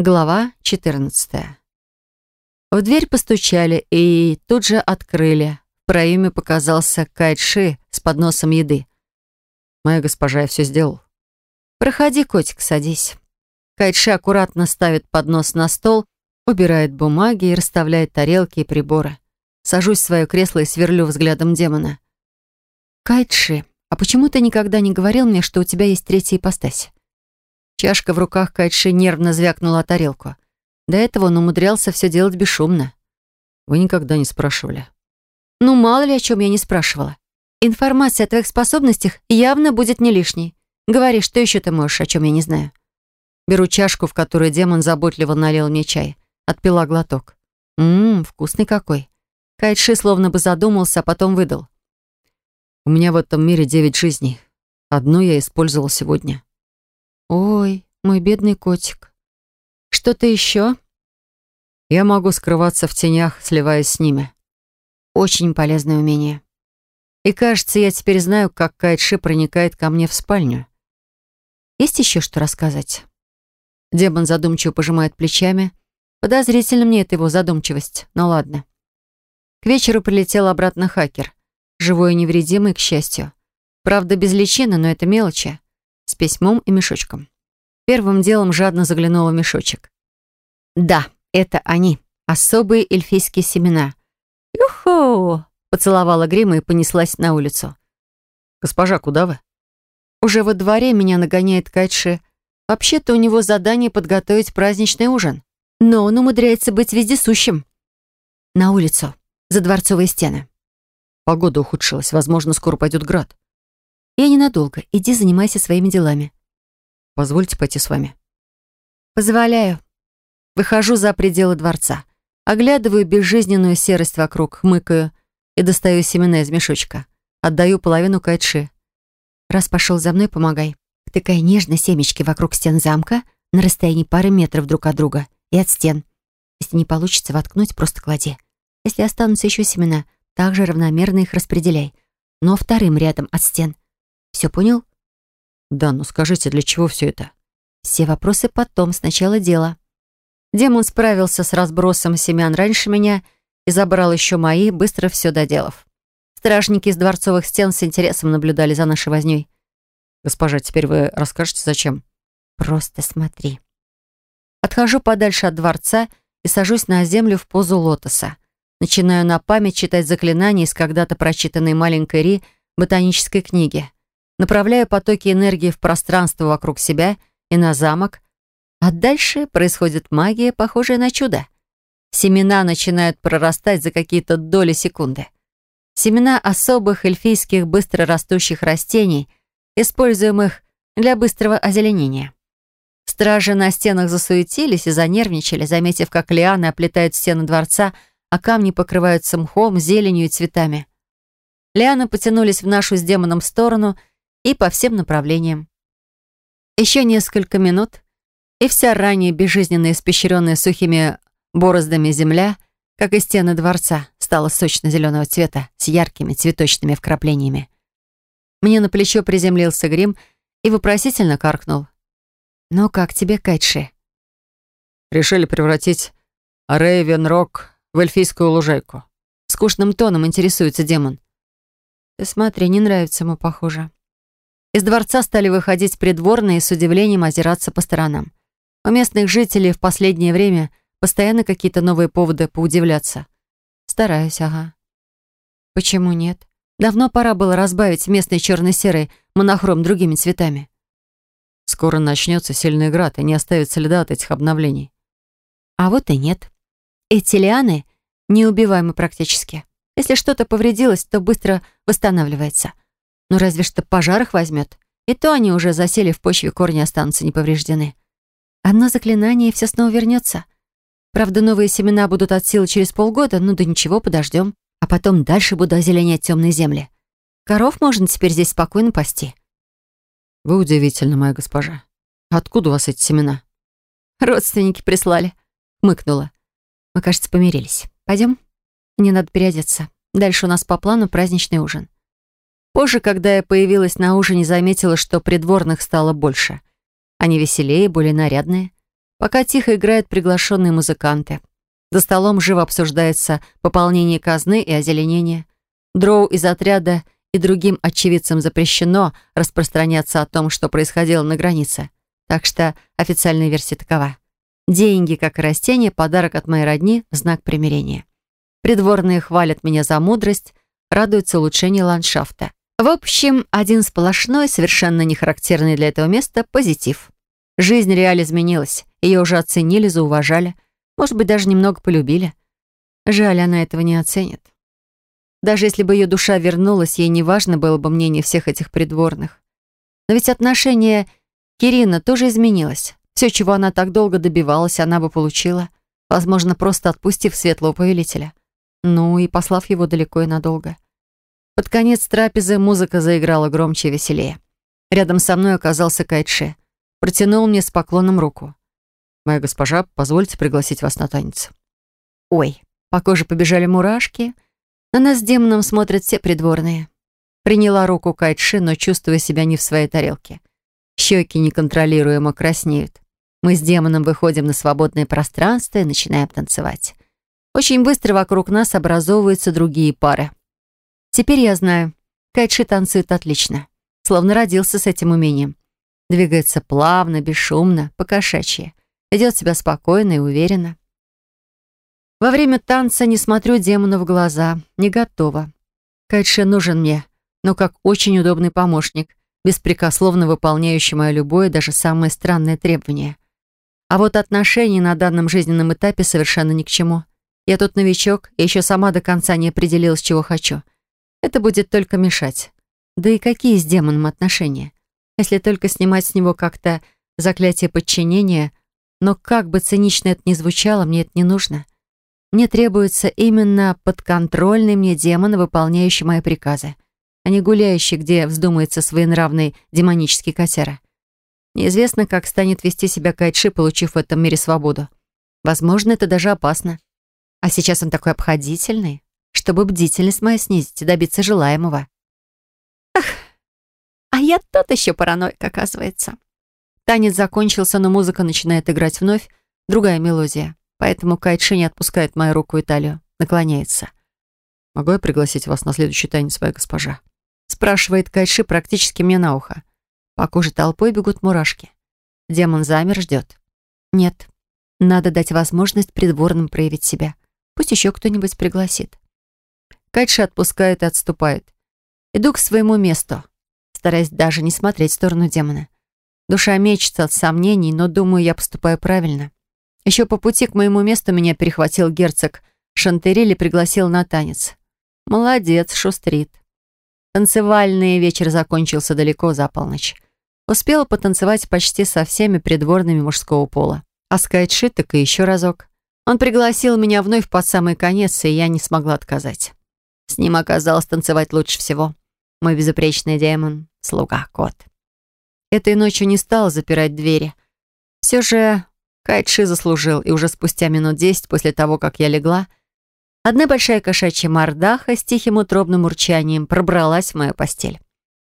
Глава 14. В дверь постучали и тут же открыли. В проеме показался Кайтши с подносом еды. «Моя госпожа, я все сделал». «Проходи, котик, садись». Кайтши аккуратно ставит поднос на стол, убирает бумаги и расставляет тарелки и приборы. Сажусь в свое кресло и сверлю взглядом демона. «Кайтши, а почему ты никогда не говорил мне, что у тебя есть третья ипостась?» Чашка в руках Кайтши нервно звякнула о тарелку. До этого он умудрялся все делать бесшумно. Вы никогда не спрашивали. Ну, мало ли, о чем я не спрашивала. Информация о твоих способностях явно будет не лишней. Говори, что еще ты можешь, о чем я не знаю. Беру чашку, в которую демон заботливо налил мне чай. Отпила глоток. Ммм, вкусный какой. Кайтши словно бы задумался, а потом выдал. У меня в этом мире девять жизней. Одну я использовал сегодня. Ой, мой бедный котик. Что-то еще? Я могу скрываться в тенях, сливаясь с ними. Очень полезное умение. И кажется, я теперь знаю, как Кайтши проникает ко мне в спальню. Есть еще что рассказать? Демон задумчиво пожимает плечами. Подозрительно мне эта его задумчивость, но ладно. К вечеру прилетел обратно хакер. Живой и невредимый, к счастью. Правда, без личины, но это мелочи письмом и мешочком. Первым делом жадно заглянула в мешочек. Да, это они, особые эльфийские семена. «Юху!» — поцеловала грима и понеслась на улицу. «Госпожа, куда вы?» Уже во дворе меня нагоняет Кайтши. Вообще-то у него задание подготовить праздничный ужин. Но он умудряется быть вездесущим. На улицу, за дворцовые стены. Погода ухудшилась, возможно, скоро пойдет град. «Я ненадолго. Иди занимайся своими делами». «Позвольте пойти с вами». «Позволяю». Выхожу за пределы дворца. Оглядываю безжизненную серость вокруг, хмыкаю и достаю семена из мешочка. Отдаю половину кайтши. «Раз пошел за мной, помогай. Втыкай нежно семечки вокруг стен замка на расстоянии пары метров друг от друга и от стен. Если не получится воткнуть, просто клади. Если останутся еще семена, также равномерно их распределяй, но вторым рядом от стен — все понял? Да, но скажите, для чего все это? Все вопросы потом, сначала дело. Демон справился с разбросом семян раньше меня и забрал еще мои, быстро все доделав. Стражники из дворцовых стен с интересом наблюдали за нашей вознёй. «Госпожа, теперь вы расскажете, зачем?» «Просто смотри». Отхожу подальше от дворца и сажусь на землю в позу лотоса. Начинаю на память читать заклинания из когда-то прочитанной маленькой Ри ботанической книги. Направляю потоки энергии в пространство вокруг себя и на замок, а дальше происходит магия, похожая на чудо. Семена начинают прорастать за какие-то доли секунды. Семена особых эльфийских быстрорастущих растений, используемых для быстрого озеленения. Стражи на стенах засуетились и занервничали, заметив, как лианы оплетают стены дворца, а камни покрываются мхом, зеленью и цветами. Лианы потянулись в нашу с демоном сторону — и по всем направлениям. Еще несколько минут, и вся ранее безжизненно испещренная сухими бороздами земля, как и стены дворца, стала сочно-зеленого цвета с яркими цветочными вкраплениями. Мне на плечо приземлился грим и вопросительно каркнул. «Ну как тебе, Кайтши?» «Решили превратить Рейвен-Рок в эльфийскую лужайку». Скучным тоном интересуется демон. «Ты смотри, не нравится ему, похоже». Из дворца стали выходить придворные с удивлением озираться по сторонам. У местных жителей в последнее время постоянно какие-то новые поводы поудивляться. Стараюсь, ага. Почему нет? Давно пора было разбавить местный черно-серый монохром другими цветами. Скоро начнется сильный град и не оставит следа от этих обновлений. А вот и нет. Эти лианы неубиваемы практически. Если что-то повредилось, то быстро восстанавливается. Ну разве что пожарах возьмет. И то они уже засели в почве, корни останутся неповреждены. Одно заклинание, и все снова вернется. Правда, новые семена будут от силы через полгода, ну да ничего, подождем. А потом дальше буду озеленять темные земли. Коров можно теперь здесь спокойно пасти. Вы удивительно, моя госпожа. Откуда у вас эти семена? Родственники прислали. Мыкнула. Мы, кажется, помирились. Пойдем? Мне надо переодеться. Дальше у нас по плану праздничный ужин. Позже, когда я появилась на ужине, заметила, что придворных стало больше. Они веселее, более нарядные. пока тихо играют приглашенные музыканты. За столом живо обсуждается пополнение казны и озеленение. Дроу из отряда и другим очевидцам запрещено распространяться о том, что происходило на границе. Так что официальная версия такова. Деньги, как и растения, подарок от моей родни, знак примирения. Придворные хвалят меня за мудрость, радуются улучшению ландшафта. В общем, один сплошной, совершенно не характерный для этого места, позитив. Жизнь реально изменилась. Ее уже оценили, зауважали. Может быть, даже немного полюбили. Жаль, она этого не оценит. Даже если бы ее душа вернулась, ей не важно было бы мнение всех этих придворных. Но ведь отношение Кирина тоже изменилось. Все, чего она так долго добивалась, она бы получила, возможно, просто отпустив светлого повелителя. Ну и послав его далеко и надолго. Под конец трапезы музыка заиграла громче и веселее. Рядом со мной оказался Кайтше. Протянул мне с поклоном руку. «Моя госпожа, позвольте пригласить вас на танец». Ой, по коже побежали мурашки. На нас с демоном смотрят все придворные. Приняла руку Кайтши, но чувствуя себя не в своей тарелке. Щеки неконтролируемо краснеют. Мы с демоном выходим на свободное пространство и начинаем танцевать. Очень быстро вокруг нас образовываются другие пары. Теперь я знаю, Кайши танцует отлично. Словно родился с этим умением. Двигается плавно, бесшумно, покошачьи. Ведет себя спокойно и уверенно. Во время танца не смотрю демону в глаза, не готова. Кайши нужен мне, но как очень удобный помощник, беспрекословно выполняющий мое любое, даже самое странное требование — а вот отношения на данном жизненном этапе совершенно ни к чему. Я тут новичок и еще сама до конца не определилась, чего хочу. Это будет только мешать. Да и какие с демоном отношения? Если только снимать с него как-то заклятие подчинения, но как бы цинично это ни звучало, мне это не нужно. Мне требуется именно подконтрольный мне демон, выполняющий мои приказы, а не гуляющий, где вздумается своенравный демонический котяра. Неизвестно, как станет вести себя Кайтши, получив в этом мире свободу. Возможно, это даже опасно. А сейчас он такой обходительный, чтобы бдительность моя снизить и добиться желаемого. Ах, а я тот еще параноик, оказывается. Танец закончился, но музыка начинает играть вновь, другая мелодия. Поэтому Кайтши не отпускает мою руку и талию, наклоняется. «Могу я пригласить вас на следующий танец, моя госпожа?» Спрашивает Кайши практически мне на ухо. По коже толпой бегут мурашки. Демон замер, ждет. Нет, надо дать возможность придворным проявить себя. Пусть еще кто-нибудь пригласит. Кайтша отпускает и отступает. Иду к своему месту, стараясь даже не смотреть в сторону демона. Душа мечется от сомнений, но думаю, я поступаю правильно. Еще по пути к моему месту меня перехватил герцог Шантериль и пригласил на танец. Молодец, шустрит. Танцевальный вечер закончился далеко за полночь. Успела потанцевать почти со всеми придворными мужского пола. А Скайтши так и еще разок. Он пригласил меня вновь под самый конец, и я не смогла отказать. С ним оказалось танцевать лучше всего. Мой безупречный демон, слуга, кот. Этой ночью не стала запирать двери. Все же Кайтши заслужил, и уже спустя минут десять после того, как я легла, одна большая кошачья мордаха с тихим утробным урчанием пробралась в мою постель.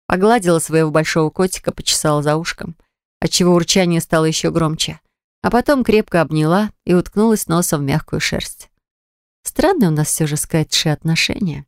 Погладила своего большого котика, почесала за ушком, отчего урчание стало еще громче. А потом крепко обняла и уткнулась носом в мягкую шерсть. Странные у нас все же, сказать, отношения.